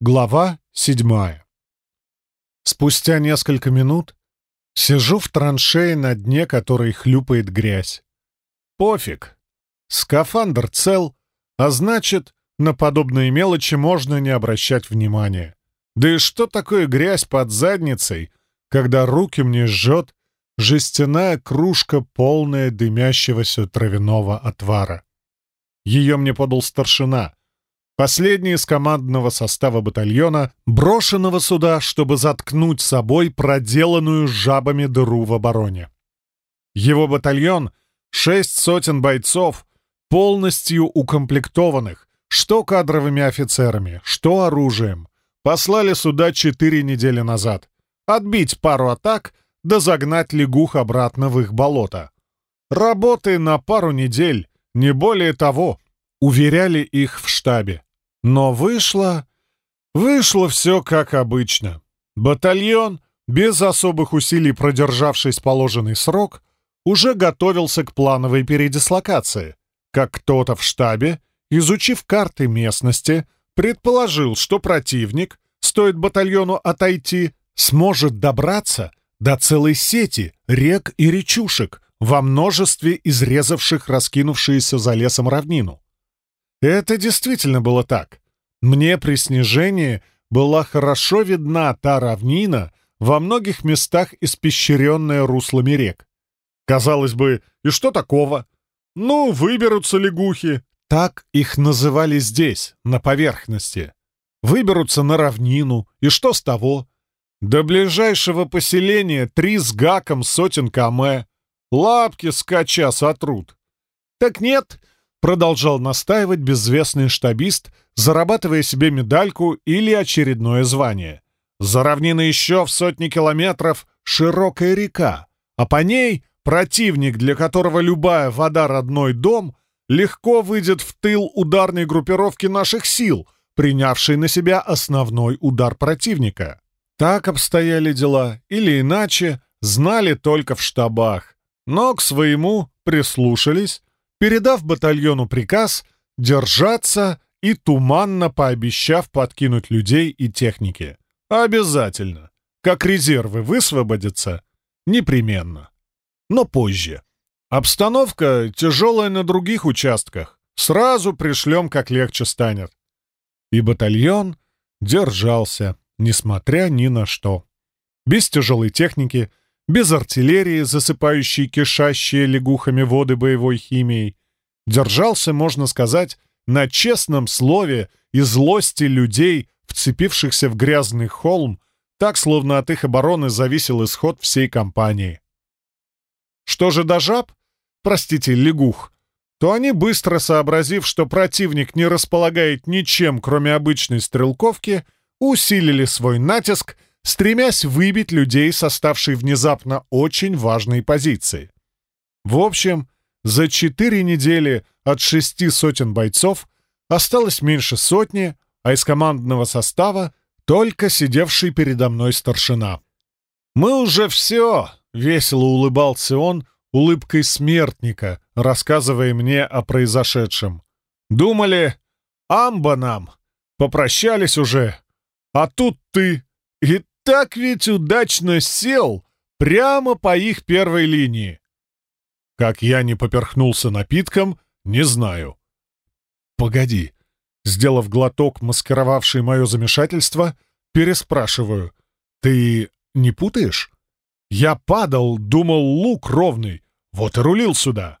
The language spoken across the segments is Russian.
Глава седьмая. Спустя несколько минут сижу в траншее на дне, которой хлюпает грязь. Пофиг. Скафандр цел, а значит, на подобные мелочи можно не обращать внимания. Да и что такое грязь под задницей, когда руки мне жжет жестяная кружка, полная дымящегося травяного отвара? Ее мне подал старшина — Последний из командного состава батальона, брошенного сюда, чтобы заткнуть собой проделанную жабами дыру в обороне. Его батальон — шесть сотен бойцов, полностью укомплектованных, что кадровыми офицерами, что оружием, послали сюда четыре недели назад. Отбить пару атак, да загнать лягух обратно в их болото. Работы на пару недель, не более того, уверяли их в штабе. Но вышло... Вышло все как обычно. Батальон, без особых усилий продержавшись положенный срок, уже готовился к плановой передислокации, как кто-то в штабе, изучив карты местности, предположил, что противник, стоит батальону отойти, сможет добраться до целой сети рек и речушек во множестве изрезавших раскинувшиеся за лесом равнину. Это действительно было так. Мне при снижении была хорошо видна та равнина, во многих местах испещренная руслами рек. Казалось бы, и что такого? Ну, выберутся лягухи. Так их называли здесь, на поверхности. Выберутся на равнину, и что с того? До ближайшего поселения три с гаком сотен км. Лапки скача сотрут. Так нет, продолжал настаивать безвестный штабист, зарабатывая себе медальку или очередное звание. За равниной еще в сотни километров широкая река, а по ней противник, для которого любая вода родной дом, легко выйдет в тыл ударной группировки наших сил, принявшей на себя основной удар противника. Так обстояли дела, или иначе, знали только в штабах, но к своему прислушались передав батальону приказ держаться и туманно пообещав подкинуть людей и техники. Обязательно. Как резервы высвободятся, непременно. Но позже. Обстановка тяжелая на других участках. Сразу пришлем, как легче станет. И батальон держался, несмотря ни на что. Без тяжелой техники, без артиллерии, засыпающей кишащие лягухами воды боевой химией, держался, можно сказать, на честном слове и злости людей, вцепившихся в грязный холм, так, словно от их обороны зависел исход всей кампании. Что же до жаб, простите, лягух, то они, быстро сообразив, что противник не располагает ничем, кроме обычной стрелковки, усилили свой натиск — стремясь выбить людей с оставшей внезапно очень важной позиции. В общем, за четыре недели от шести сотен бойцов осталось меньше сотни, а из командного состава только сидевший передо мной старшина. «Мы уже все!» — весело улыбался он улыбкой смертника, рассказывая мне о произошедшем. «Думали, амба нам! Попрощались уже! А тут ты! И так ведь удачно сел прямо по их первой линии. Как я не поперхнулся напитком, не знаю. Погоди. Сделав глоток, маскировавший мое замешательство, переспрашиваю. Ты не путаешь? Я падал, думал, лук ровный. Вот и рулил сюда.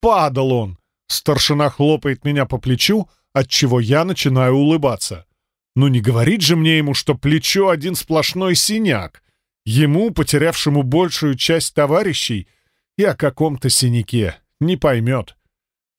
Падал он. Старшина хлопает меня по плечу, от чего я начинаю улыбаться. Ну не говорит же мне ему, что плечо один сплошной синяк. Ему, потерявшему большую часть товарищей, и о каком-то синяке не поймет.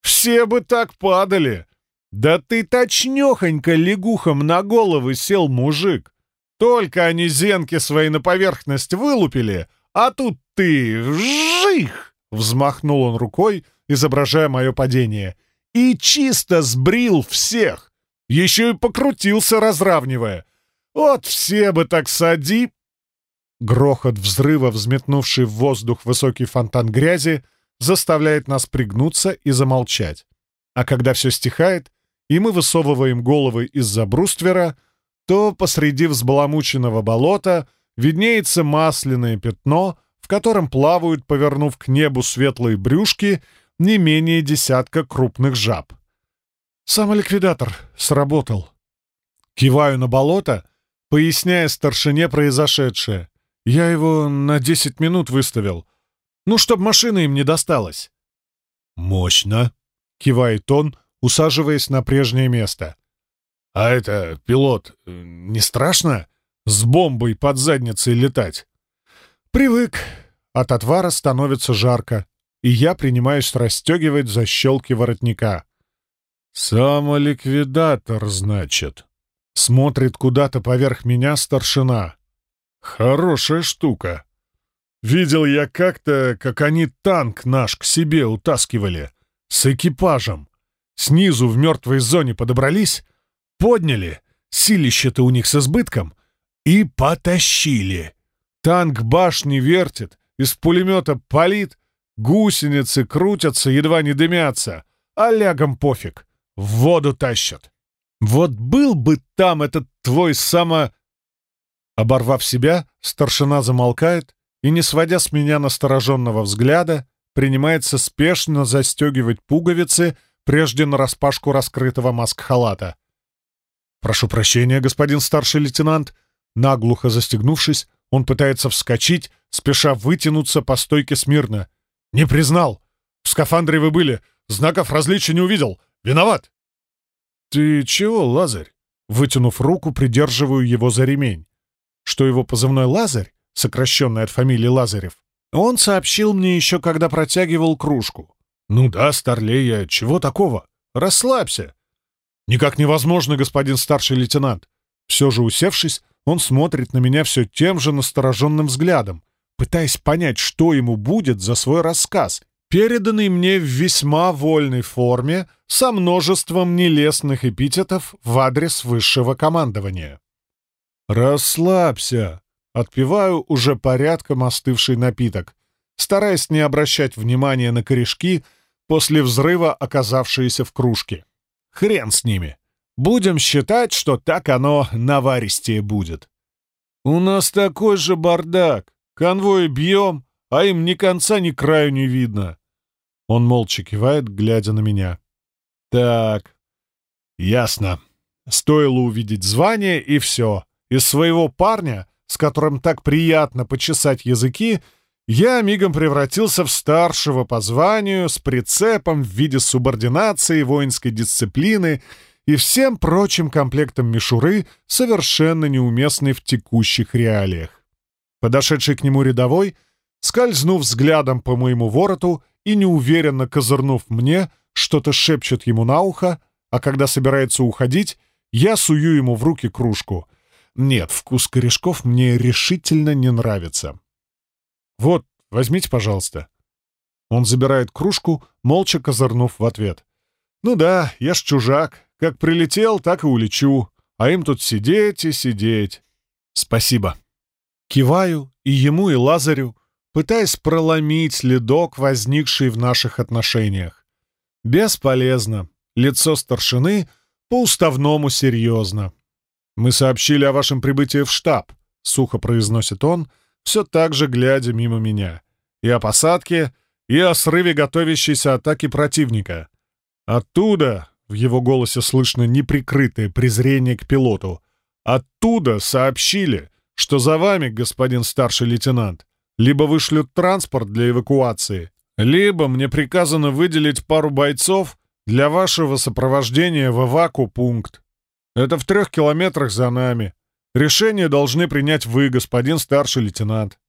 Все бы так падали. Да ты точнёхонько лягухом на головы сел, мужик. Только они зенки свои на поверхность вылупили, а тут ты вжих! Взмахнул он рукой, изображая мое падение. И чисто сбрил всех. Еще и покрутился, разравнивая. Вот все бы так сади... Грохот взрыва, взметнувший в воздух высокий фонтан грязи, заставляет нас пригнуться и замолчать. А когда все стихает, и мы высовываем головы из-за бруствера, что посреди взбаламученного болота виднеется масляное пятно, в котором плавают, повернув к небу светлые брюшки, не менее десятка крупных жаб. Самоликвидатор сработал. Киваю на болото, поясняя старшине произошедшее. Я его на десять минут выставил. Ну, чтоб машина им не досталась. «Мощно!» — кивает он, усаживаясь на прежнее место. «А это, пилот, не страшно с бомбой под задницей летать?» «Привык. От отвара становится жарко, и я принимаюсь расстегивать защелки воротника». «Самоликвидатор, значит?» Смотрит куда-то поверх меня старшина. «Хорошая штука. Видел я как-то, как они танк наш к себе утаскивали. С экипажем. Снизу в мертвой зоне подобрались, подняли, силище-то у них с избытком, и потащили. Танк башни вертит, из пулемета палит, гусеницы крутятся, едва не дымятся, а лягом пофиг, воду тащат. Вот был бы там этот твой само... Оборвав себя, старшина замолкает и, не сводя с меня настороженного взгляда, принимается спешно застегивать пуговицы, прежде нараспашку раскрытого маск-халата. «Прошу прощения, господин старший лейтенант». Наглухо застегнувшись, он пытается вскочить, спеша вытянуться по стойке смирно. «Не признал! В скафандре вы были! Знаков различия не увидел! Виноват!» «Ты чего, Лазарь?» Вытянув руку, придерживаю его за ремень. Что его позывной Лазарь, сокращенный от фамилии Лазарев, он сообщил мне еще, когда протягивал кружку. «Ну да, Старлея, чего такого? Расслабься!» «Никак невозможно, господин старший лейтенант!» Все же усевшись, он смотрит на меня все тем же настороженным взглядом, пытаясь понять, что ему будет за свой рассказ, переданный мне в весьма вольной форме со множеством нелестных эпитетов в адрес высшего командования. «Расслабься!» — отпиваю уже порядком остывший напиток, стараясь не обращать внимания на корешки, после взрыва оказавшиеся в кружке. Хрен с ними. Будем считать, что так оно наваристее будет. У нас такой же бардак. Конвой бьем, а им ни конца, ни краю не видно. Он молча кивает, глядя на меня. Так, ясно. Стоило увидеть звание, и все. Из своего парня, с которым так приятно почесать языки, я мигом превратился в старшего по званию с прицепом в виде субординации, воинской дисциплины и всем прочим комплектом мишуры, совершенно неуместный в текущих реалиях. Подошедший к нему рядовой, скользнув взглядом по моему вороту и неуверенно козырнув мне, что-то шепчет ему на ухо, а когда собирается уходить, я сую ему в руки кружку. Нет, вкус корешков мне решительно не нравится. «Вот, возьмите, пожалуйста». Он забирает кружку, молча козырнув в ответ. «Ну да, я ж чужак. Как прилетел, так и улечу. А им тут сидеть и сидеть. Спасибо». Киваю и ему, и Лазарю, пытаясь проломить ледок, возникший в наших отношениях. Бесполезно. Лицо старшины по-уставному серьезно. «Мы сообщили о вашем прибытии в штаб», — сухо произносит он, — все так же глядя мимо меня. И о посадке, и о срыве готовящейся атаки противника. Оттуда, в его голосе слышно неприкрытое презрение к пилоту, оттуда сообщили, что за вами, господин старший лейтенант, либо вышлют транспорт для эвакуации, либо мне приказано выделить пару бойцов для вашего сопровождения в эваку-пункт. Это в трех километрах за нами. Решение должны принять вы, господин старший лейтенант.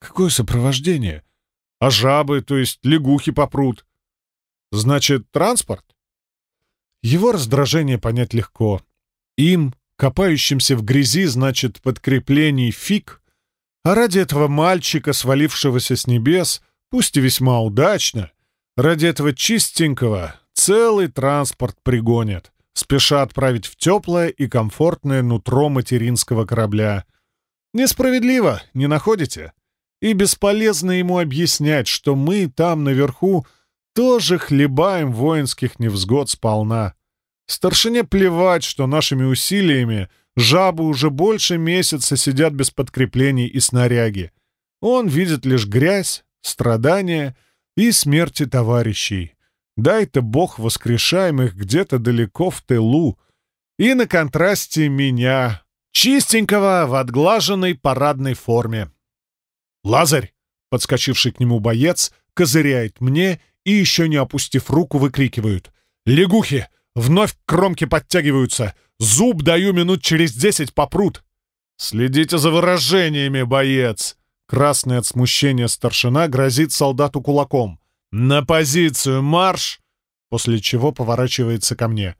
Какое сопровождение? А жабы, то есть лягухи попрут. Значит, транспорт? Его раздражение понять легко. Им, копающимся в грязи, значит, подкреплений фиг, а ради этого мальчика, свалившегося с небес, пусть и весьма удачно, ради этого чистенького целый транспорт пригонят спеша отправить в теплое и комфортное нутро материнского корабля. Несправедливо, не находите? И бесполезно ему объяснять, что мы там наверху тоже хлебаем воинских невзгод сполна. Старшине плевать, что нашими усилиями Жабы уже больше месяца сидят без подкреплений и снаряги. Он видит лишь грязь, страдания и смерти товарищей. Дай-то бог воскрешаемых где-то далеко в тылу. И на контрасте меня, чистенького в отглаженной парадной форме. «Лазарь!» — подскочивший к нему боец козыряет мне и, еще не опустив руку, выкрикивают. «Лягухи! Вновь к кромке подтягиваются! Зуб даю минут через десять попрут!» «Следите за выражениями, боец!» Красный от смущения старшина грозит солдату кулаком. «На позицию марш!» После чего поворачивается ко мне.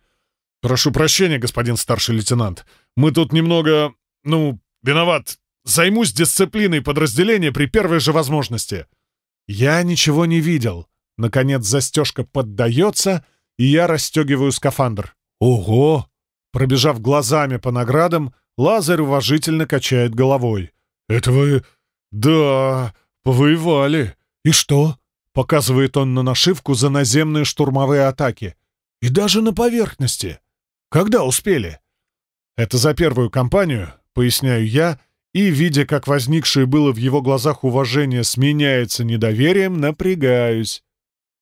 «Прошу прощения, господин старший лейтенант. Мы тут немного... ну, виноват. Займусь дисциплиной подразделения при первой же возможности». Я ничего не видел. Наконец застежка поддается, и я расстегиваю скафандр. «Ого!» Пробежав глазами по наградам, Лазарь уважительно качает головой. «Это вы... да... повоевали. И что?» Показывает он на нашивку за наземные штурмовые атаки. «И даже на поверхности. Когда успели?» «Это за первую кампанию», — поясняю я, и, видя, как возникшее было в его глазах уважение сменяется недоверием, напрягаюсь.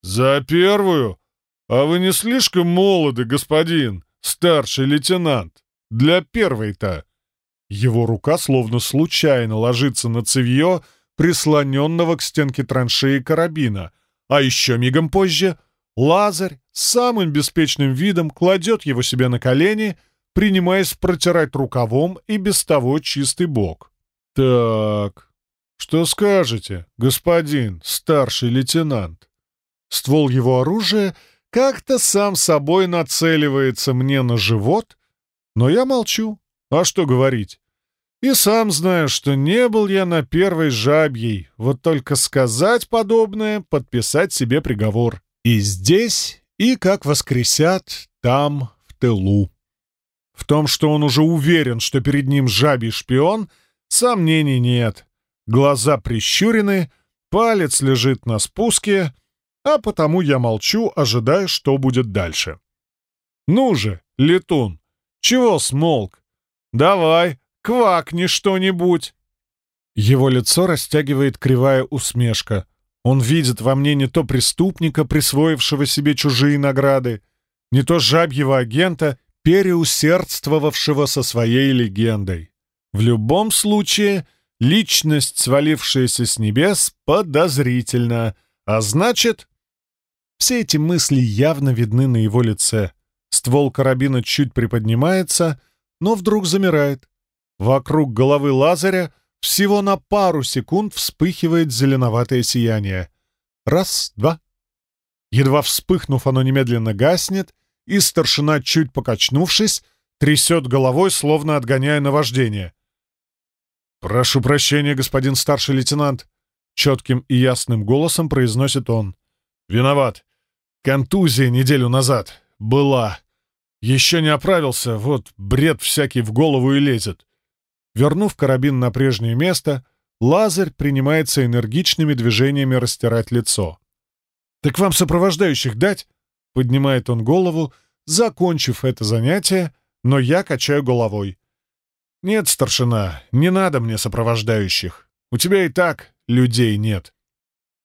«За первую? А вы не слишком молоды, господин, старший лейтенант, для первой-то?» Его рука словно случайно ложится на цевье, прислоненного к стенке траншеи карабина, а еще мигом позже Лазарь с самым беспечным видом кладет его себе на колени, принимаясь протирать рукавом и без того чистый бок. «Так, что скажете, господин старший лейтенант?» Ствол его оружия как-то сам собой нацеливается мне на живот, но я молчу. А что говорить? И сам знаю, что не был я на первой жабьей, вот только сказать подобное, подписать себе приговор. И здесь, и как воскресят там, в тылу. В том, что он уже уверен, что перед ним жабий шпион, сомнений нет. Глаза прищурены, палец лежит на спуске, а потому я молчу, ожидая, что будет дальше. «Ну же, летун, чего смолк? Давай, квакни что-нибудь!» Его лицо растягивает кривая усмешка. Он видит во мне не то преступника, присвоившего себе чужие награды, не то жабьего агента, переусердствовавшего со своей легендой. В любом случае, личность, свалившаяся с небес, подозрительна, а значит... Все эти мысли явно видны на его лице. Ствол карабина чуть приподнимается, но вдруг замирает. Вокруг головы Лазаря всего на пару секунд вспыхивает зеленоватое сияние. Раз, два. Едва вспыхнув, оно немедленно гаснет, и старшина, чуть покачнувшись, трясет головой, словно отгоняя наваждение. «Прошу прощения, господин старший лейтенант», — четким и ясным голосом произносит он. «Виноват. Контузия неделю назад. Была. Еще не оправился, вот бред всякий в голову и лезет. Вернув карабин на прежнее место, Лазарь принимается энергичными движениями растирать лицо. «Так вам сопровождающих дать?» — поднимает он голову, закончив это занятие, но я качаю головой. «Нет, старшина, не надо мне сопровождающих. У тебя и так людей нет».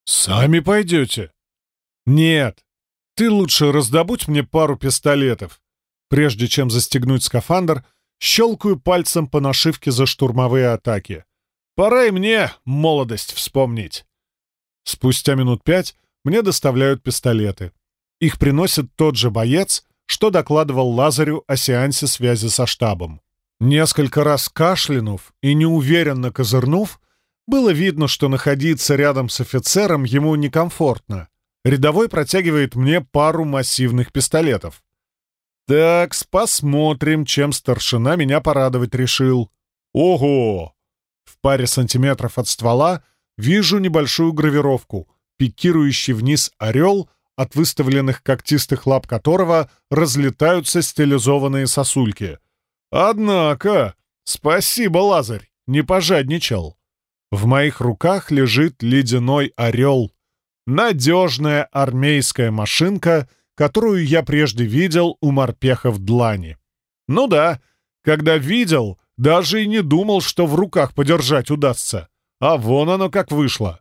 «Сами пойдете?» «Нет. Ты лучше раздобудь мне пару пистолетов. Прежде чем застегнуть скафандр, щелкаю пальцем по нашивке за штурмовые атаки. Пора и мне молодость вспомнить. Спустя минут пять мне доставляют пистолеты. Их приносит тот же боец, что докладывал Лазарю о сеансе связи со штабом. Несколько раз кашлянув и неуверенно козырнув, было видно, что находиться рядом с офицером ему некомфортно. Рядовой протягивает мне пару массивных пистолетов. Так, посмотрим, чем старшина меня порадовать решил. Ого! В паре сантиметров от ствола вижу небольшую гравировку, пикирующий вниз орел, от выставленных когтистых лап которого разлетаются стилизованные сосульки. Однако, спасибо, Лазарь, не пожадничал. В моих руках лежит ледяной орел. Надежная армейская машинка — которую я прежде видел у морпехов Длани. Ну да, Когда видел, даже и не думал, что в руках подержать удастся. А вон оно как вышло.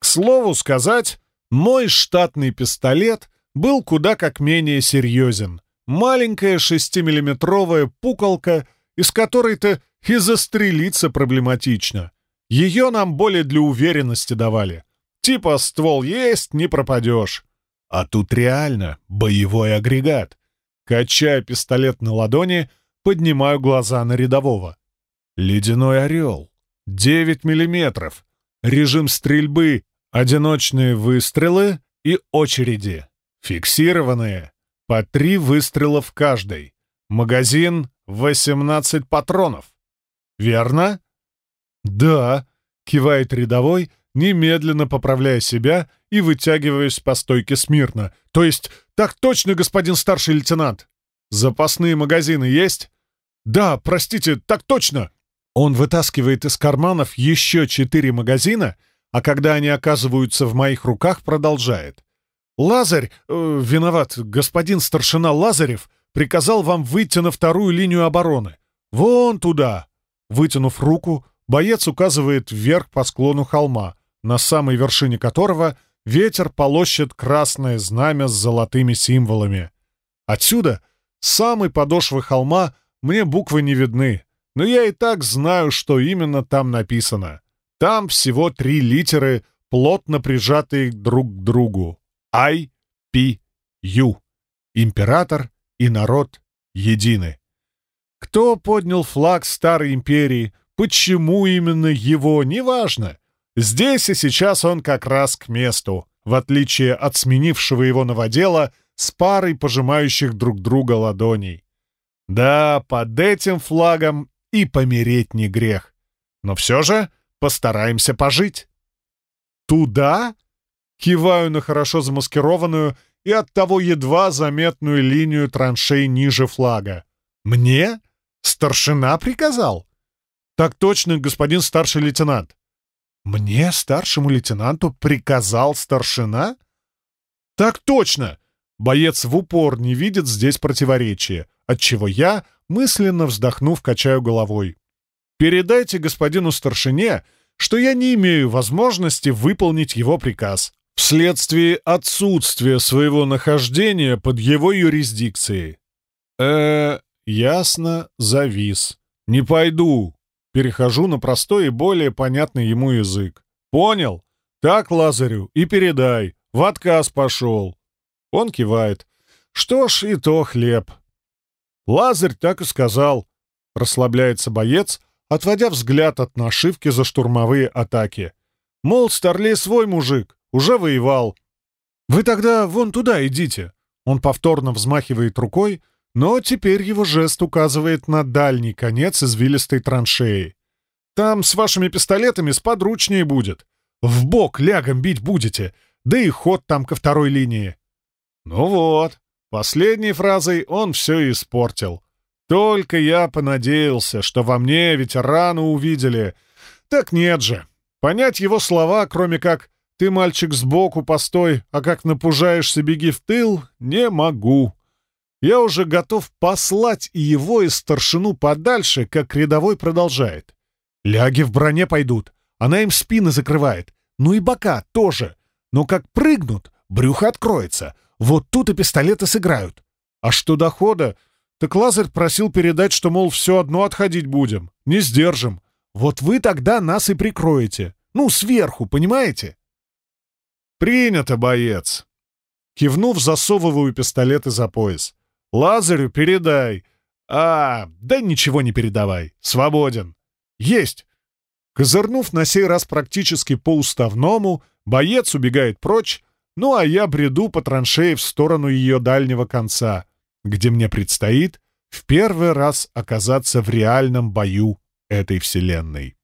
К слову сказать, мой штатный пистолет был куда как менее серьезен. Маленькая шестимиллиметровая пуколка, из которой-то и застрелиться проблематично. Ее нам более для уверенности давали. Типа ствол есть, не пропадешь. А тут реально боевой агрегат. Качая пистолет на ладони, поднимаю глаза на рядового. Ледяной орел. 9 миллиметров. Режим стрельбы, одиночные выстрелы и очереди. Фиксированные. По три выстрела в каждой. Магазин — 18 патронов. Верно? Да, кивает рядовой, немедленно поправляя себя и вытягиваясь по стойке смирно. То есть, так точно, господин старший лейтенант. Запасные магазины есть? Да, простите, так точно. Он вытаскивает из карманов еще четыре магазина, а когда они оказываются в моих руках, продолжает. «Лазарь, э, виноват, господин старшина Лазарев приказал вам выйти на вторую линию обороны. Вон туда!» Вытянув руку, боец указывает вверх по склону холма, на самой вершине которого ветер полощет красное знамя с золотыми символами. Отсюда, с самой подошвы холма, мне буквы не видны, но я и так знаю, что именно там написано. Там всего три литеры, плотно прижатые друг к другу. I, P, U. Император и народ едины. Кто поднял флаг Старой Империи, почему именно его, неважно. Здесь и сейчас он как раз к месту, в отличие от сменившего его новодела с парой пожимающих друг друга ладоней. Да, под этим флагом и помереть не грех. Но все же постараемся пожить. Туда? Киваю на хорошо замаскированную и оттого едва заметную линию траншей ниже флага. Мне? Старшина приказал? Так точно, господин старший лейтенант. Мне, старшему лейтенанту, приказал старшина? Так точно! Боец в упор не видит здесь противоречия, отчего я, мысленно вздохнув, качаю головой. Передайте господину старшине, что я не имею возможности выполнить его приказ вследствие отсутствия своего нахождения под его юрисдикцией. э Ясно, завис. Не пойду. Перехожу на простой и более понятный ему язык. Понял? Так, Лазарю, и передай. В отказ пошел. Он кивает. Что ж, и то хлеб. Лазарь так и сказал. Расслабляется боец, отводя взгляд от нашивки за штурмовые атаки. Мол, Старлей свой мужик, уже воевал. Вы тогда вон туда идите. Он повторно взмахивает рукой, но теперь его жест указывает на дальний конец извилистой траншеи. Там с вашими пистолетами сподручнее будет. В бок лягом бить будете, да и ход там ко второй линии. Ну вот, последней фразой он все испортил. Только я понадеялся, что во мне ветерана увидели. Так нет же. Понять его слова, кроме как «ты, мальчик, сбоку постой, а как напужаешься, беги в тыл», не могу. Я уже готов послать и его, и старшину подальше, как рядовой продолжает. Ляги в броне пойдут, она им спины закрывает. Ну и бока тоже. Но как прыгнут, брюхо откроется. Вот тут и пистолеты сыграют. А что дохода? Так Лазарь просил передать, что, мол, все одно отходить будем. Не сдержим. Вот вы тогда нас и прикроете. Ну, сверху, понимаете? Принято, боец. Кивнув, засовываю пистолеты за пояс. Лазарю передай. А, да ничего не передавай. Свободен. Есть. Козырнув на сей раз практически по уставному, боец убегает прочь, ну а я бреду по траншее в сторону ее дальнего конца, где мне предстоит в первый раз оказаться в реальном бою этой вселенной.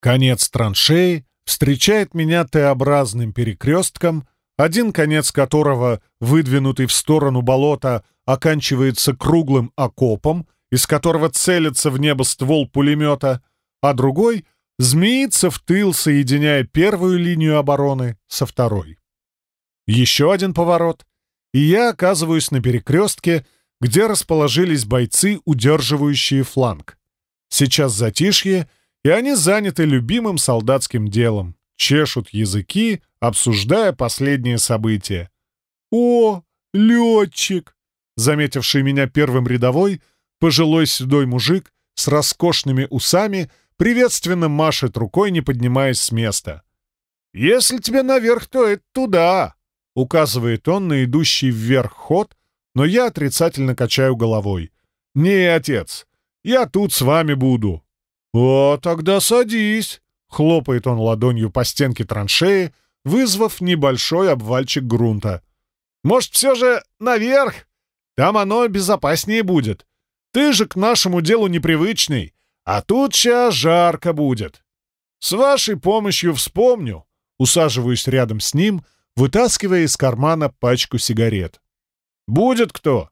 Конец траншеи встречает меня Т-образным перекрестком, один конец которого, выдвинутый в сторону болота, оканчивается круглым окопом, из которого целится в небо ствол пулемета, а другой змеится в тыл, соединяя первую линию обороны со второй. Еще один поворот, и я оказываюсь на перекрестке, где расположились бойцы, удерживающие фланг. Сейчас затишье, и они заняты любимым солдатским делом, чешут языки, обсуждая последние события. «О, летчик!» Заметивший меня первым рядовой, пожилой седой мужик с роскошными усами приветственно машет рукой, не поднимаясь с места. «Если тебе наверх, то это туда!» — указывает он на идущий вверх ход, но я отрицательно качаю головой. «Не, отец, я тут с вами буду». «О, тогда садись!» — хлопает он ладонью по стенке траншеи, вызвав небольшой обвальчик грунта. «Может, все же наверх? Там оно безопаснее будет. Ты же к нашему делу непривычный, а тут сейчас жарко будет. С вашей помощью вспомню». Усаживаюсь рядом с ним, вытаскивая из кармана пачку сигарет. «Будет кто?»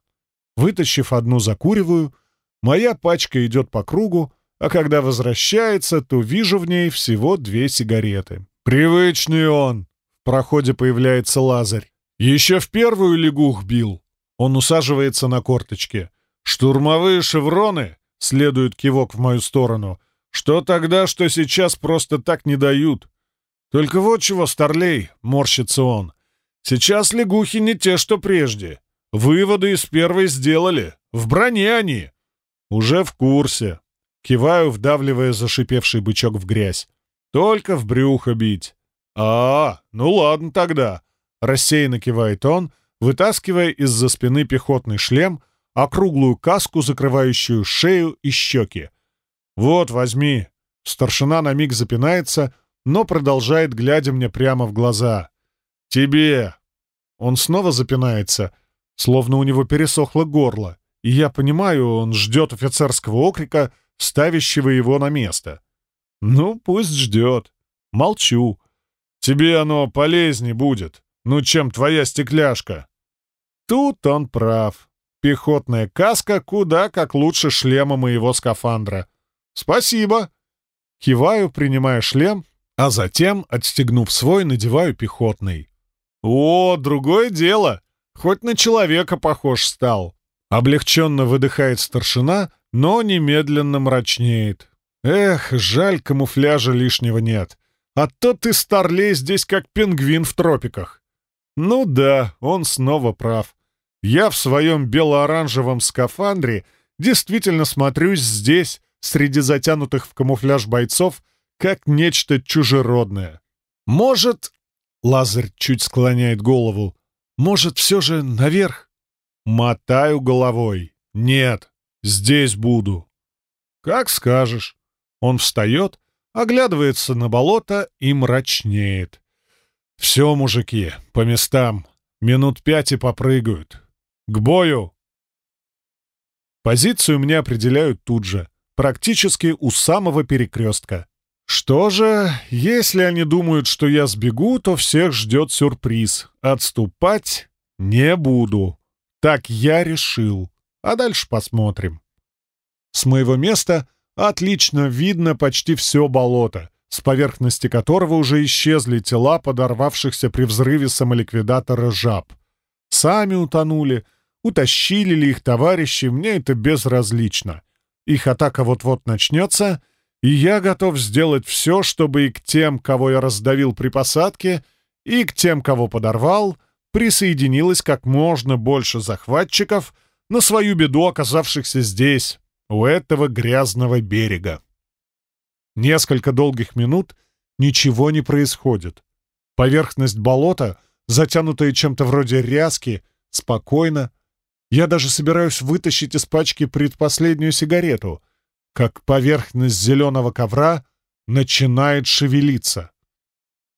Вытащив одну, закуриваю. Моя пачка идет по кругу, а когда возвращается, то вижу в ней всего две сигареты. «Привычный он!» В проходе появляется Лазарь. «Еще в первую лягух бил!» Он усаживается на корточке. «Штурмовые шевроны!» — следует кивок в мою сторону. «Что тогда, что сейчас просто так не дают?» «Только вот чего, Старлей!» — морщится он. «Сейчас лягухи не те, что прежде. Выводы из первой сделали. В броне они!» «Уже в курсе!» Киваю, вдавливая зашипевший бычок в грязь. «Только в брюхо бить!» «А, ну ладно тогда!» Рассеянно кивает он, вытаскивая из-за спины пехотный шлем, округлую каску, закрывающую шею и щеки. «Вот, возьми!» Старшина на миг запинается, но продолжает, глядя мне прямо в глаза. «Тебе!» Он снова запинается, словно у него пересохло горло, и я понимаю, он ждет офицерского окрика, ставящего его на место. «Ну, пусть ждет. Молчу. Тебе оно полезнее будет, ну, чем твоя стекляшка». Тут он прав. Пехотная каска куда как лучше шлема моего скафандра. «Спасибо!» Киваю, принимая шлем, а затем, отстегнув свой, надеваю пехотный. «О, другое дело! Хоть на человека похож стал!» Облегченно выдыхает старшина, но немедленно мрачнеет. «Эх, жаль, камуфляжа лишнего нет. А то ты, старлей, здесь как пингвин в тропиках». Ну да, он снова прав. Я в своем бело-оранжевом скафандре действительно смотрюсь здесь, среди затянутых в камуфляж бойцов, как нечто чужеродное. Может, Лазарь чуть склоняет голову, может, все же наверх? Мотаю головой. Нет, здесь буду. Как скажешь. Он встает, оглядывается на болото и мрачнеет. Все, мужики, по местам. Минут пять и попрыгают. К бою! Позицию мне определяют тут же, практически у самого перекрестка. Что же, если они думают, что я сбегу, то всех ждет сюрприз. Отступать не буду. Так я решил. А дальше посмотрим. С моего места отлично видно почти все болото, с поверхности которого уже исчезли тела подорвавшихся при взрыве самоликвидатора жаб. Сами утонули, утащили ли их товарищи, мне это безразлично. Их атака вот-вот начнется — и я готов сделать все, чтобы и к тем, кого я раздавил при посадке, и к тем, кого подорвал, присоединилось как можно больше захватчиков, на свою беду оказавшихся здесь, у этого грязного берега. Несколько долгих минут ничего не происходит. Поверхность болота, затянутая чем-то вроде ряски, спокойно. Я даже собираюсь вытащить из пачки предпоследнюю сигарету — как поверхность зеленого ковра начинает шевелиться.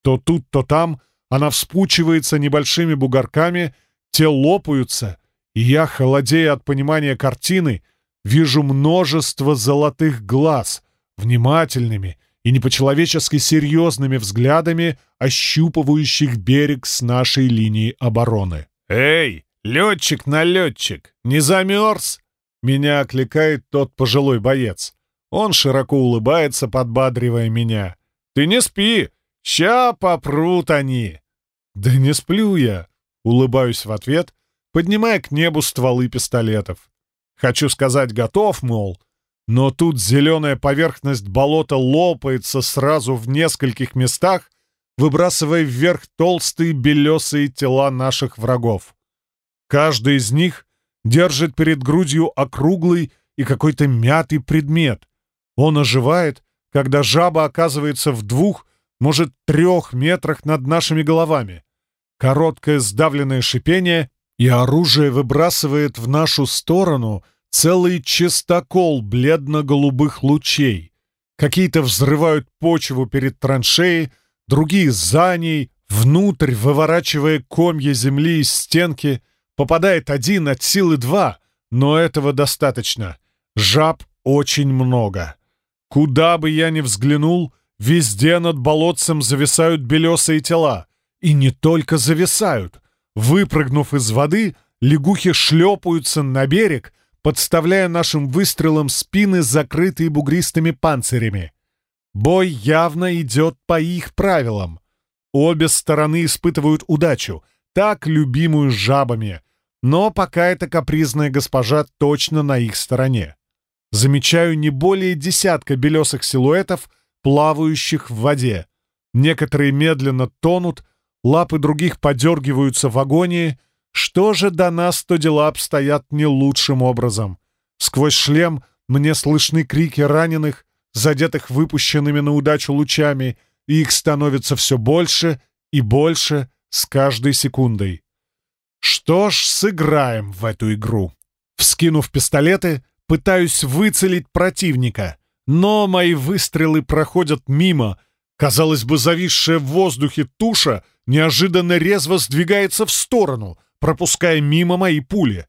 То тут, то там она вспучивается небольшими бугорками, те лопаются, и я, холодея от понимания картины, вижу множество золотых глаз, внимательными и не по-человечески серьезными взглядами, ощупывающих берег с нашей линии обороны. «Эй, летчик-налетчик, не замерз?» Меня окликает тот пожилой боец. Он широко улыбается, подбадривая меня. «Ты не спи! Ща попрут они!» «Да не сплю я!» Улыбаюсь в ответ, поднимая к небу стволы пистолетов. Хочу сказать «готов», мол, но тут зеленая поверхность болота лопается сразу в нескольких местах, выбрасывая вверх толстые белесые тела наших врагов. Каждый из них держит перед грудью округлый и какой-то мятый предмет. Он оживает, когда жаба оказывается в двух, может, трех метрах над нашими головами. Короткое сдавленное шипение, и оружие выбрасывает в нашу сторону целый чистокол бледно-голубых лучей. Какие-то взрывают почву перед траншеей, другие за ней, внутрь, выворачивая комья земли из стенки. Попадает один от силы два, но этого достаточно. Жаб очень много. Куда бы я ни взглянул, везде над болотцем зависают белесые тела. И не только зависают. Выпрыгнув из воды, лягухи шлепаются на берег, подставляя нашим выстрелам спины, закрытые бугристыми панцирями. Бой явно идет по их правилам. Обе стороны испытывают удачу, так любимую жабами, но пока эта капризная госпожа точно на их стороне. Замечаю не более десятка белесых силуэтов, плавающих в воде. Некоторые медленно тонут, лапы других подергиваются в агонии. Что же до нас, то дела обстоят не лучшим образом. Сквозь шлем мне слышны крики раненых, задетых выпущенными на удачу лучами, и их становится все больше и больше с каждой секундой. Что ж, сыграем в эту игру. Вскинув пистолеты, пытаюсь выцелить противника, но мои выстрелы проходят мимо. Казалось бы, зависшая в воздухе туша неожиданно резво сдвигается в сторону, пропуская мимо мои пули.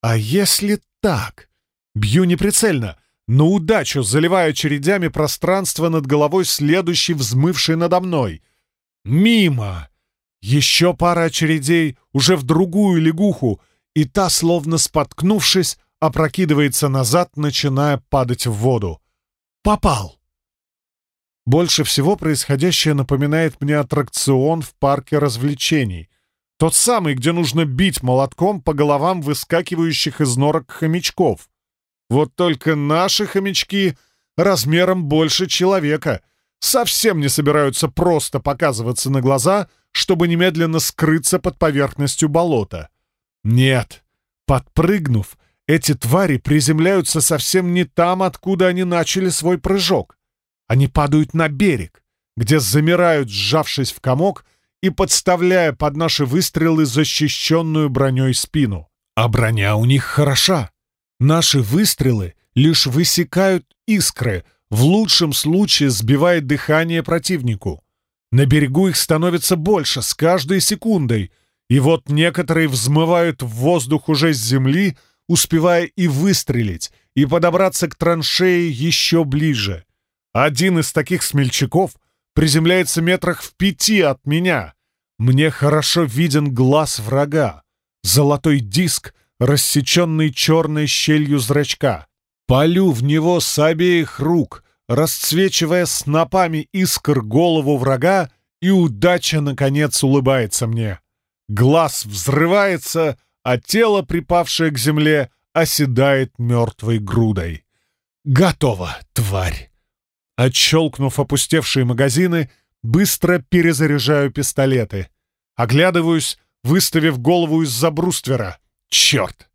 А если так? Бью неприцельно, но удачу заливаю очередями пространство над головой следующий взмывший надо мной. Мимо! Еще пара очередей уже в другую лягуху, и та, словно споткнувшись, опрокидывается назад, начиная падать в воду. Попал! Больше всего происходящее напоминает мне аттракцион в парке развлечений. Тот самый, где нужно бить молотком по головам выскакивающих из норок хомячков. Вот только наши хомячки размером больше человека совсем не собираются просто показываться на глаза, чтобы немедленно скрыться под поверхностью болота. Нет, подпрыгнув, эти твари приземляются совсем не там, откуда они начали свой прыжок. Они падают на берег, где замирают, сжавшись в комок и подставляя под наши выстрелы защищенную броней спину. А броня у них хороша. Наши выстрелы лишь высекают искры, в лучшем случае сбивая дыхание противнику. На берегу их становится больше с каждой секундой, и вот некоторые взмывают в воздух уже с земли, успевая и выстрелить, и подобраться к траншее еще ближе. Один из таких смельчаков приземляется метрах в пяти от меня. Мне хорошо виден глаз врага. Золотой диск, рассеченный черной щелью зрачка. Полю в него с обеих рук, расцвечивая снопами искр голову врага, и удача, наконец, улыбается мне. Глаз взрывается, а тело, припавшее к земле, оседает мертвой грудой. «Готово, тварь!» Отщелкнув опустевшие магазины, быстро перезаряжаю пистолеты. Оглядываюсь, выставив голову из-за бруствера. Черт!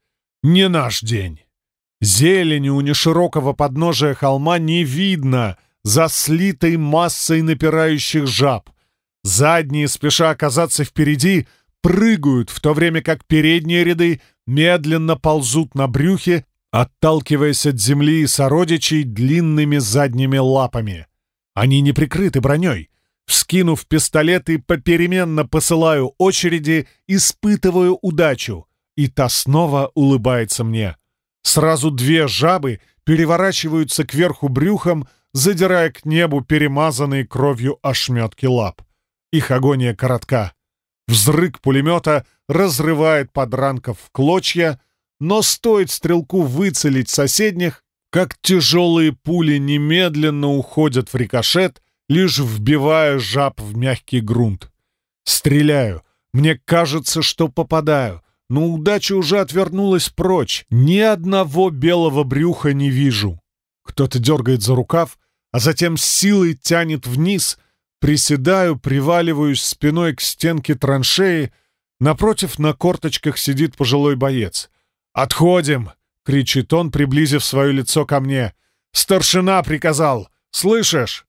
Не наш день! Зелени у неширокого подножия холма не видно за слитой массой напирающих жаб. Задние, спеша оказаться впереди, прыгают, в то время как передние ряды медленно ползут на брюхе, отталкиваясь от земли и сородичей длинными задними лапами. Они не прикрыты броней. Вскинув пистолеты, попеременно посылаю очереди, испытываю удачу, и та снова улыбается мне. Сразу две жабы переворачиваются кверху брюхом, задирая к небу перемазанные кровью ошметки лап. Их агония коротка. Взрык пулемета разрывает подранков в клочья, но стоит стрелку выцелить соседних, как тяжелые пули немедленно уходят в рикошет, лишь вбивая жаб в мягкий грунт. Стреляю. Мне кажется, что попадаю. Но удача уже отвернулась прочь. Ни одного белого брюха не вижу. Кто-то дергает за рукав, а затем с силой тянет вниз. Приседаю, приваливаюсь спиной к стенке траншеи. Напротив на корточках сидит пожилой боец. «Отходим!» — кричит он, приблизив свое лицо ко мне. «Старшина приказал! Слышишь?»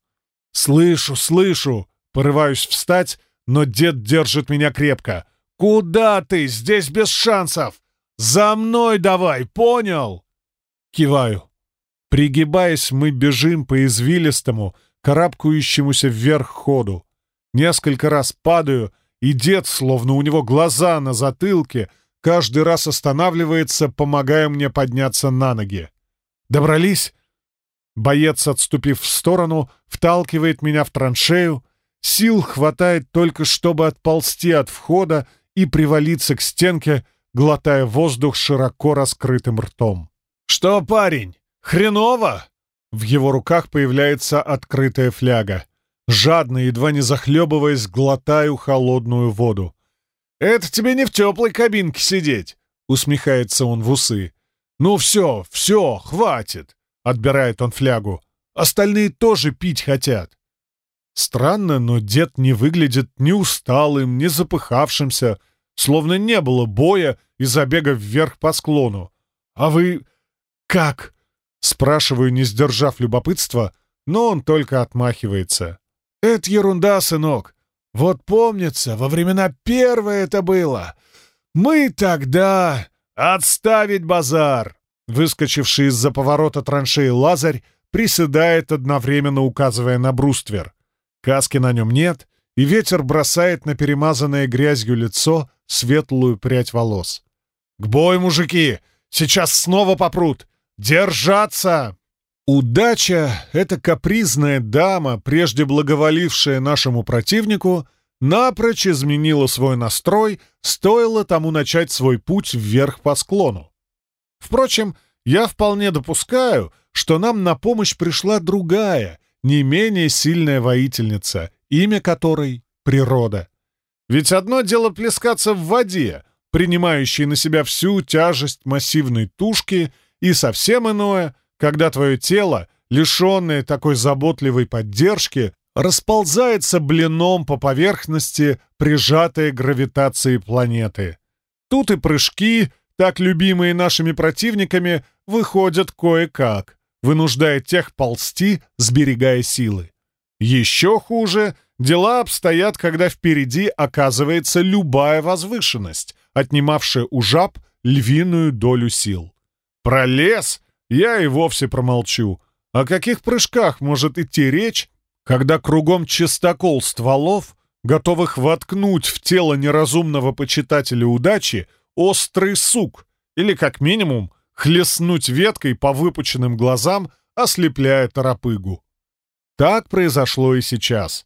«Слышу, слышу!» Порываюсь встать, но дед держит меня крепко. «Куда ты? Здесь без шансов! За мной давай, понял?» Киваю. Пригибаясь, мы бежим по извилистому, карабкающемуся вверх ходу. Несколько раз падаю, и дед, словно у него глаза на затылке, каждый раз останавливается, помогая мне подняться на ноги. «Добрались?» Боец, отступив в сторону, вталкивает меня в траншею. Сил хватает только, чтобы отползти от входа и привалиться к стенке, глотая воздух широко раскрытым ртом. «Что, парень, хреново?» В его руках появляется открытая фляга. Жадно, едва не захлебываясь, глотаю холодную воду. «Это тебе не в теплой кабинке сидеть!» — усмехается он в усы. «Ну все, все, хватит!» — отбирает он флягу. «Остальные тоже пить хотят!» Странно, но дед не выглядит ни усталым, ни запыхавшимся, словно не было боя и забега вверх по склону. «А вы... как?» — спрашиваю, не сдержав любопытства, но он только отмахивается. «Это ерунда, сынок. Вот помнится, во времена первое это было. Мы тогда... Отставить базар!» Выскочивший из-за поворота траншеи Лазарь приседает, одновременно указывая на бруствер. Каски на нем нет, и ветер бросает на перемазанное грязью лицо светлую прядь волос. «К бою, мужики! Сейчас снова попрут! Держаться!» Удача, эта капризная дама, прежде благоволившая нашему противнику, напрочь изменила свой настрой, стоило тому начать свой путь вверх по склону. Впрочем, я вполне допускаю, что нам на помощь пришла другая, не менее сильная воительница, имя которой — природа. Ведь одно дело плескаться в воде, принимающей на себя всю тяжесть массивной тушки, и совсем иное, когда твое тело, лишенное такой заботливой поддержки, расползается блином по поверхности, прижатой гравитацией планеты. Тут и прыжки, так любимые нашими противниками, выходят кое-как, вынуждая тех ползти, сберегая силы. Еще хуже дела обстоят, когда впереди оказывается любая возвышенность, отнимавшая у жаб львиную долю сил. Про лес я и вовсе промолчу. О каких прыжках может идти речь, когда кругом чистокол стволов, готовых воткнуть в тело неразумного почитателя удачи острый сук или, как минимум, хлестнуть веткой по выпученным глазам, ослепляя торопыгу. Так произошло и сейчас.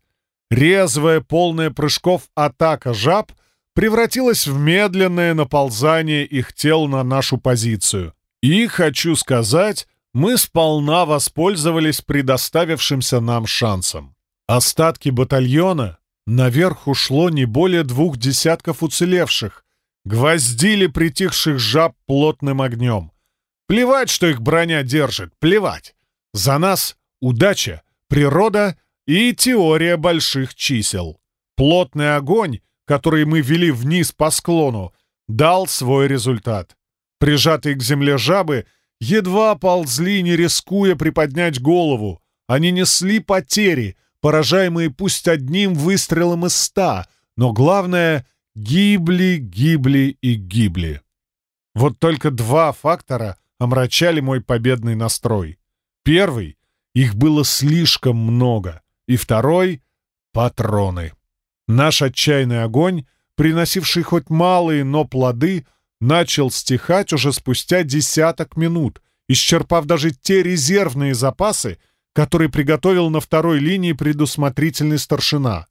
Резвая, полная прыжков атака жаб превратилась в медленное наползание их тел на нашу позицию. И, хочу сказать, мы сполна воспользовались предоставившимся нам шансом. Остатки батальона наверх ушло не более двух десятков уцелевших, гвоздили притихших жаб плотным огнем. Плевать, что их броня держит, плевать. За нас удача, природа и теория больших чисел. Плотный огонь, который мы вели вниз по склону, дал свой результат. Прижатые к земле жабы едва ползли, не рискуя приподнять голову. Они несли потери, поражаемые пусть одним выстрелом из ста, но главное — гибли, гибли и гибли. Вот только два фактора омрачали мой победный настрой. Первый — их было слишком много, и второй — патроны. Наш отчаянный огонь, приносивший хоть малые, но плоды, начал стихать уже спустя десяток минут, исчерпав даже те резервные запасы, которые приготовил на второй линии предусмотрительный старшина.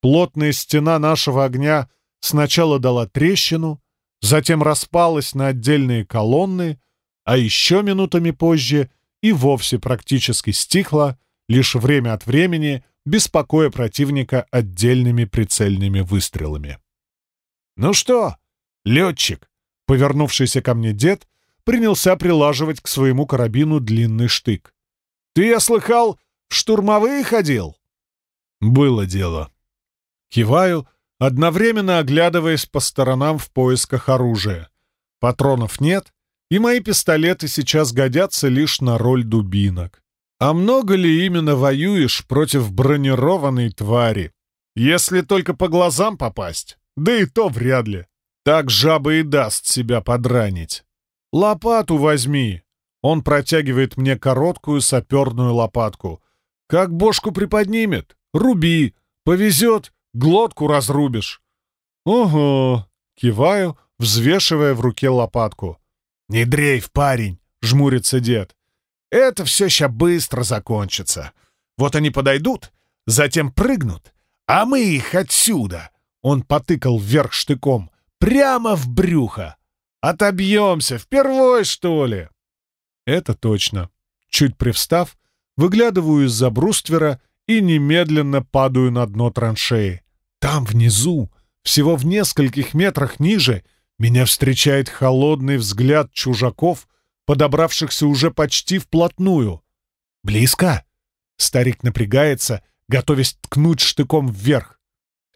Плотная стена нашего огня сначала дала трещину, затем распалась на отдельные колонны, а еще минутами позже и вовсе практически стихла, лишь время от времени беспокоя противника отдельными прицельными выстрелами. «Ну что, Летчик, повернувшийся ко мне дед, принялся прилаживать к своему карабину длинный штык. «Ты, я слыхал, в штурмовые ходил?» «Было дело». Киваю, одновременно оглядываясь по сторонам в поисках оружия. Патронов нет, и мои пистолеты сейчас годятся лишь на роль дубинок. А много ли именно воюешь против бронированной твари? Если только по глазам попасть, да и то вряд ли. Так жаба и даст себя подранить. Лопату возьми. Он протягивает мне короткую саперную лопатку. Как бошку приподнимет, руби. Повезет, глотку разрубишь. Ого, киваю, взвешивая в руке лопатку. «Не дрейф, парень!» — жмурится дед. «Это все ща быстро закончится. Вот они подойдут, затем прыгнут, а мы их отсюда!» Он потыкал вверх штыком, прямо в брюхо. «Отобьемся, впервой, что ли?» Это точно. Чуть привстав, выглядываю из-за бруствера и немедленно падаю на дно траншеи. Там внизу, всего в нескольких метрах ниже — меня встречает холодный взгляд чужаков, подобравшихся уже почти вплотную. «Близко?» Старик напрягается, готовясь ткнуть штыком вверх.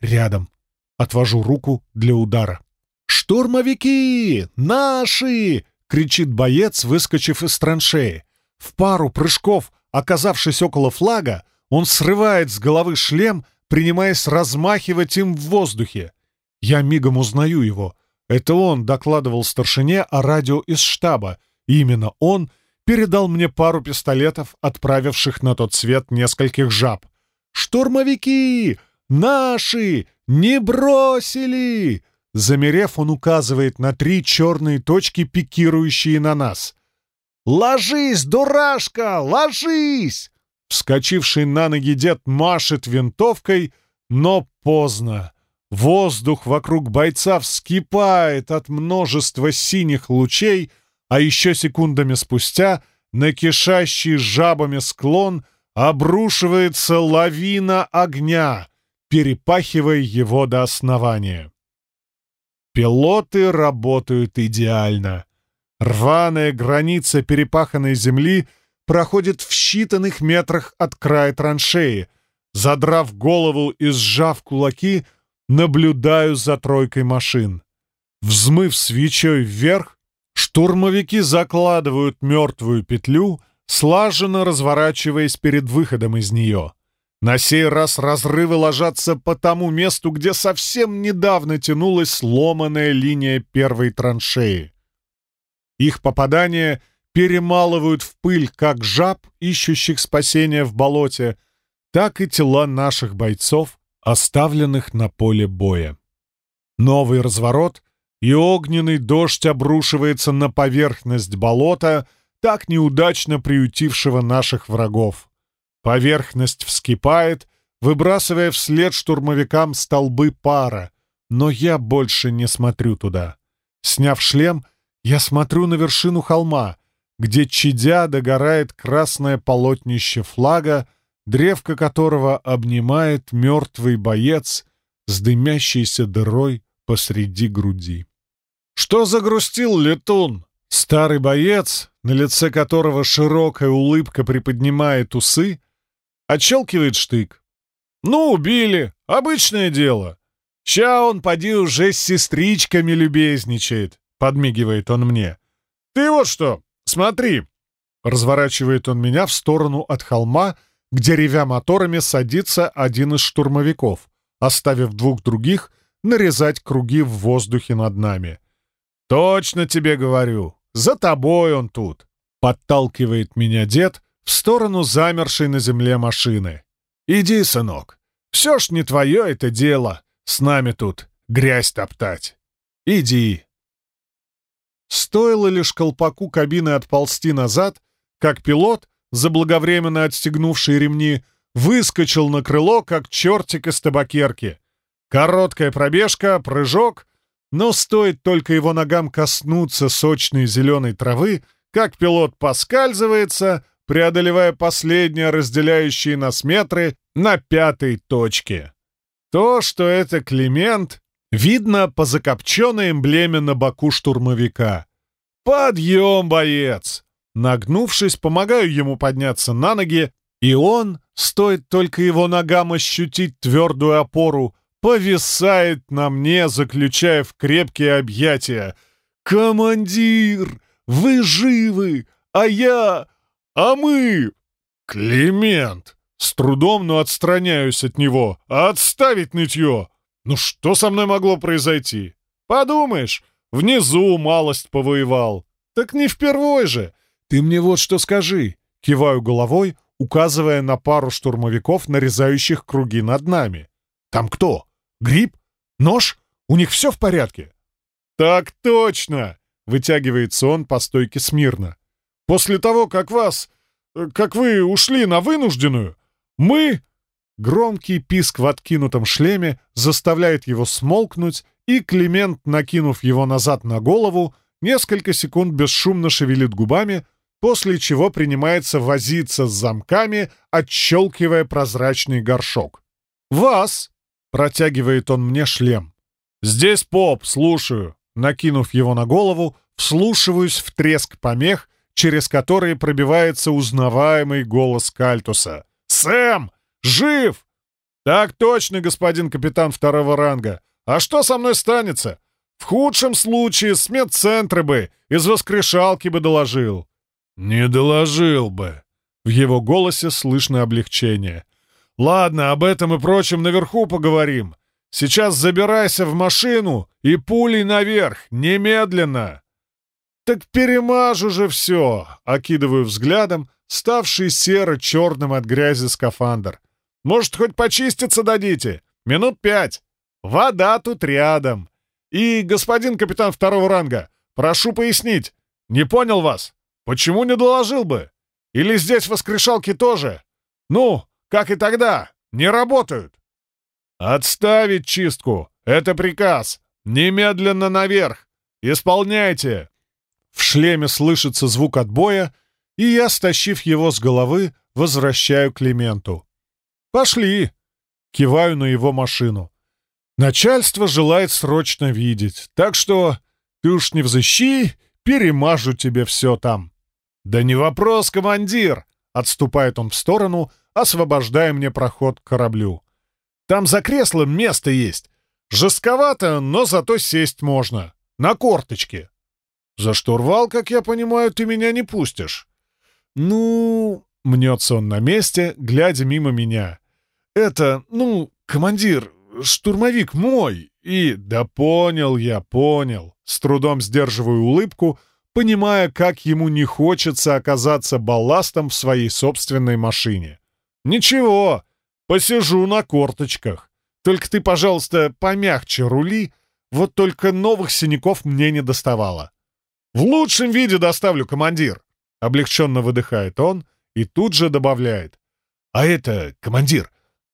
Рядом. Отвожу руку для удара. «Штурмовики! Наши!» — кричит боец, выскочив из траншеи. В пару прыжков, оказавшись около флага, он срывает с головы шлем, принимаясь размахивать им в воздухе. Я мигом узнаю его. Это он докладывал старшине о радио из штаба, и именно он передал мне пару пистолетов, отправивших на тот свет нескольких жаб. «Штурмовики! Наши! Не бросили!» Замерев, он указывает на три черные точки, пикирующие на нас. «Ложись, дурашка! Ложись!» Вскочивший на ноги дед машет винтовкой, но поздно. Воздух вокруг бойца вскипает от множества синих лучей, а еще секундами спустя на кишащий жабами склон обрушивается лавина огня, перепахивая его до основания. Пилоты работают идеально. Рваная граница перепаханной земли проходит в считанных метрах от края траншеи. Задрав голову и сжав кулаки — наблюдаю за тройкой машин. Взмыв свечой вверх, штурмовики закладывают мертвую петлю, слаженно разворачиваясь перед выходом из нее. На сей раз разрывы ложатся по тому месту, где совсем недавно тянулась сломанная линия первой траншеи. Их попадания перемалывают в пыль как жаб, ищущих спасения в болоте, так и тела наших бойцов, оставленных на поле боя. Новый разворот, и огненный дождь обрушивается на поверхность болота, так неудачно приютившего наших врагов. Поверхность вскипает, выбрасывая вслед штурмовикам столбы пара, но я больше не смотрю туда. Сняв шлем, я смотрю на вершину холма, где чадя догорает красное полотнище флага, древко которого обнимает мертвый боец с дымящейся дырой посреди груди. «Что загрустил летун?» Старый боец, на лице которого широкая улыбка приподнимает усы, отщелкивает штык. «Ну, убили. Обычное дело. Ща он, поди, уже с сестричками любезничает», — подмигивает он мне. «Ты вот что, смотри!» Разворачивает он меня в сторону от холма, — где, ревя моторами, садится один из штурмовиков, оставив двух других нарезать круги в воздухе над нами. «Точно тебе говорю, за тобой он тут!» Подталкивает меня дед в сторону замершей на земле машины. «Иди, сынок, все ж не твое это дело, с нами тут грязь топтать. Иди!» Стоило лишь колпаку кабины отползти назад, как пилот заблаговременно отстегнувший ремни, выскочил на крыло, как чертик из табакерки. Короткая пробежка, прыжок, но стоит только его ногам коснуться сочной зеленой травы, как пилот поскальзывается, преодолевая последние разделяющие нас метры на пятой точке. То, что это Климент, Видно по закопченной эмблеме на боку штурмовика. «Подъем, боец!» Нагнувшись, помогаю ему подняться на ноги, и он, стоит только его ногам ощутить твердую опору, повисает на мне, заключая в крепкие объятия. «Командир, вы живы, а я... а мы...» «Климент!» С трудом, но отстраняюсь от него. «Отставить нытье! Ну что со мной могло произойти? Подумаешь, внизу малость повоевал. Так не впервой же! Ты мне вот что скажи!» Киваю головой, указывая на пару штурмовиков, нарезающих круги над нами. «Там кто? Гриб? Нож? У них все в порядке?» «Так точно!» — вытягивается он по стойке смирно. «После того, как вас... как вы ушли на вынужденную, мы...» Громкий писк в откинутом шлеме заставляет его смолкнуть, и Климент, накинув его назад на голову, несколько секунд бесшумно шевелит губами, после чего принимается возиться с замками, отщелкивая прозрачный горшок. «Вас!» — протягивает он мне шлем. «Здесь поп, слушаю!» Накинув его на голову, вслушиваюсь в треск помех, через которые пробивается узнаваемый голос Кальтуса. «Сэм! Жив!» «Так точно, господин капитан второго ранга. А что со мной станется? В худшем случае с медцентра бы, из воскрешалки бы доложил». «Не доложил бы». В его голосе слышно облегчение. «Ладно, об этом и прочем наверху поговорим. Сейчас забирайся в машину и пулей наверх, немедленно!» «Так перемажу же все!» — окидываю взглядом, ставший серо-черным от грязи скафандр. Может, хоть почиститься дадите? Минут пять. Вода тут рядом. И, господин капитан второго ранга, прошу пояснить. Не понял вас? Почему не доложил бы? Или здесь воскрешалки тоже? Ну, как и тогда, не работают. Отставить чистку. Это приказ. Немедленно наверх. Исполняйте. В шлеме слышится звук отбоя, и я, стащив его с головы, возвращаю Клименту. «Пошли!» — киваю на его машину. «Начальство желает срочно видеть, так что ты уж не взыщи, перемажу тебе все там». «Да не вопрос, командир!» — отступает он в сторону, освобождая мне проход к кораблю. «Там за креслом место есть. Жестковато, но зато сесть можно. На корточке». «За штурвал, как я понимаю, ты меня не пустишь». «Ну...» — мнется он на месте, глядя мимо меня. «Это, ну, командир, штурмовик мой, и...» «Да понял я, понял». С трудом сдерживаю улыбку, понимая, как ему не хочется оказаться балластом в своей собственной машине. «Ничего, посижу на корточках. Только ты, пожалуйста, помягче рули, вот только новых синяков мне не доставало». «В лучшем виде доставлю, командир!» Облегченно выдыхает он и тут же добавляет. «А это, командир,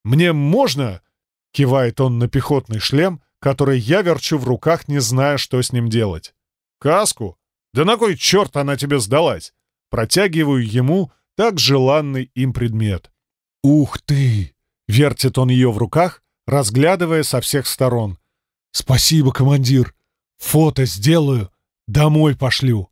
«Мне можно?» — кивает он на пехотный шлем, который я верчу в руках, не зная, что с ним делать. «Каску? Да на кой черт она тебе сдалась?» Протягиваю ему так желанный им предмет. «Ух ты!» — вертит он ее в руках, разглядывая со всех сторон. «Спасибо, командир! Фото сделаю, домой пошлю!»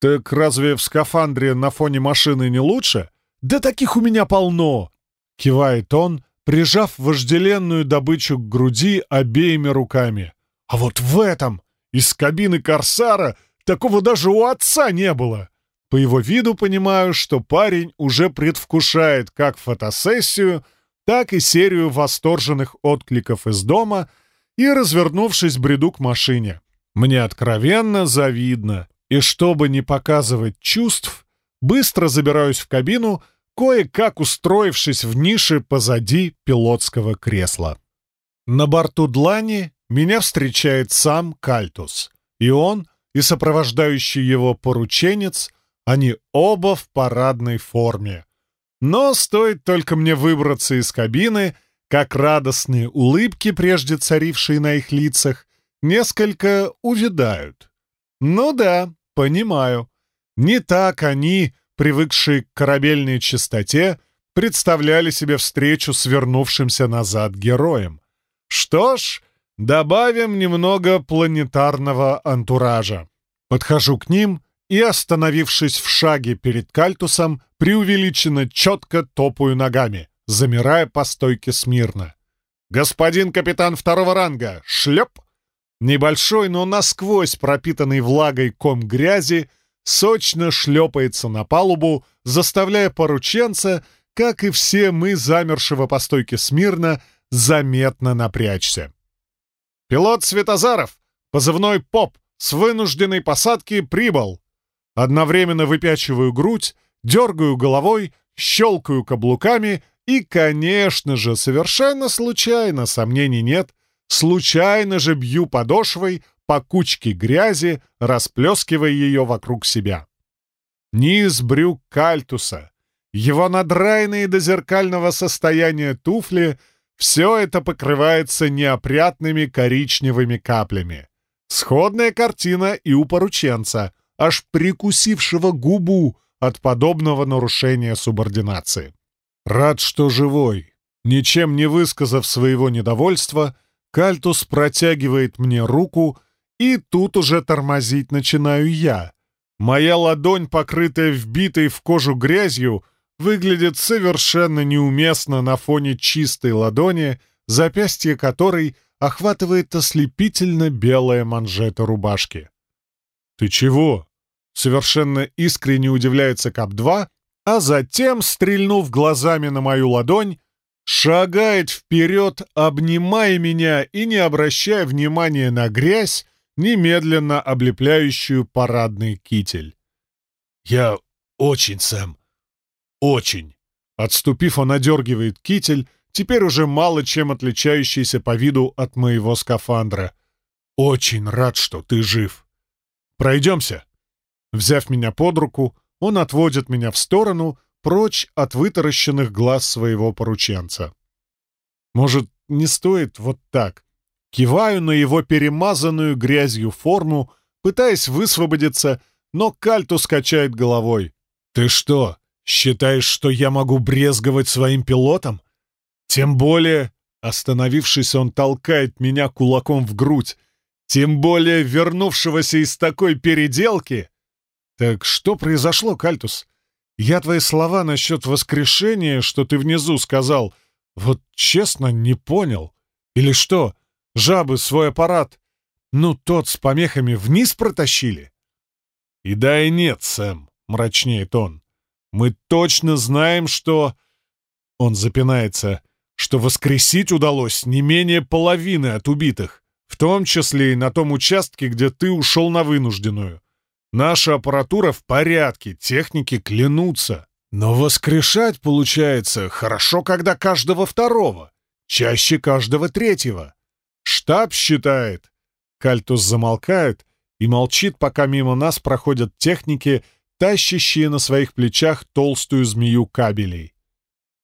«Так разве в скафандре на фоне машины не лучше?» «Да таких у меня полно!» Кивает он, прижав вожделенную добычу к груди обеими руками. «А вот в этом! Из кабины «Корсара» такого даже у отца не было!» По его виду понимаю, что парень уже предвкушает как фотосессию, так и серию восторженных откликов из дома и, развернувшись, бреду к машине. Мне откровенно завидно, и чтобы не показывать чувств, быстро забираюсь в кабину — кое-как устроившись в нише позади пилотского кресла. На борту Длани меня встречает сам Кальтус, и он, и сопровождающий его порученец, они оба в парадной форме. Но стоит только мне выбраться из кабины, как радостные улыбки, прежде царившие на их лицах, несколько увядают. Ну да, понимаю. Не так они привыкшие к корабельной чистоте, представляли себе встречу с вернувшимся назад героем. Что ж, Добавим немного планетарного антуража. Подхожу к ним и, остановившись в шаге перед кальтусом, преувеличенно четко топаю ногами, замирая по стойке смирно. «Господин капитан второго ранга! Шлеп!» Небольшой, но насквозь пропитанный влагой ком грязи сочно шлепается на палубу, заставляя порученца, как и все мы, замершего по стойке смирно, заметно напрячься. «Пилот Светозаров, позывной «Поп», с вынужденной посадки прибыл!» Одновременно выпячиваю грудь, дергаю головой, щелкаю каблуками и, конечно же, совершенно случайно, сомнений нет, случайно же бью подошвой по кучке грязи, расплескивая ее вокруг себя. Низ брюк кальтуса, его надраенные до зеркального состояния туфли — все это покрывается неопрятными коричневыми каплями. Сходная картина и у порученца, аж прикусившего губу от подобного нарушения субординации. Рад, что живой. Ничем не высказав своего недовольства, Кальтус протягивает мне руку, и тут уже тормозить начинаю я. Моя ладонь, покрытая вбитой в кожу грязью, выглядит совершенно неуместно на фоне чистой ладони, запястье которой охватывает ослепительно белая манжета рубашки. «Ты чего?» — совершенно искренне удивляется Кап-2, а затем, стрельнув глазами на мою ладонь, шагает вперед, обнимая меня и не обращая внимания на грязь, немедленно облепляющую парадный китель. «Я очень, Сэм, очень!» Отступив, он одергивает китель, теперь уже мало чем отличающийся по виду от моего скафандра. «Очень рад, что ты жив. Пройдемся!» Взяв меня под руку, он отводит меня в сторону, прочь от вытаращенных глаз своего порученца. Может, не стоит вот так? Киваю на его перемазанную грязью форму, пытаясь высвободиться, но Кальтус качает головой. «Ты что, считаешь, что я могу брезговать своим пилотом? Тем более...» Остановившись, он толкает меня кулаком в грудь. Тем более вернувшегося из такой переделки «Так что произошло, Кальтус? Я твои слова насчет воскрешения, что ты внизу сказал, вот честно не понял. Или что, жабы свой аппарат, ну, тот с помехами вниз протащили?» «И да, и нет, Сэм», — мрачнеет он. «Мы точно знаем, что...» Он запинается, что воскресить удалось не менее половины от убитых, в том числе и на том участке, где ты ушел на вынужденную. Наша аппаратура в порядке, техники клянутся. Но воскрешать, получается, хорошо, когда каждого второго, чаще каждого третьего. Штаб считает. Кальтус замолкает и молчит, пока мимо нас проходят техники, тащащие на своих плечах толстую змею кабелей.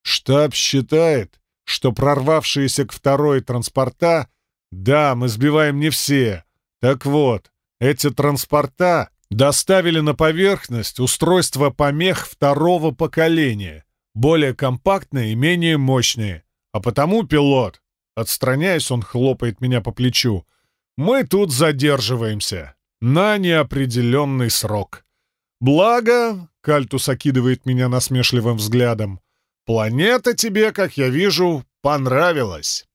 Штаб считает, что прорвавшиеся к второй транспорта... Да, мы сбиваем не все. Так вот, эти транспорта доставили на поверхность устройство помех второго поколения, более компактные и менее мощные. А потому, пилот, отстраняясь, он хлопает меня по плечу, мы тут задерживаемся на неопределенный срок. Благо, Кальтус окидывает меня насмешливым взглядом, планета тебе, как я вижу, понравилась.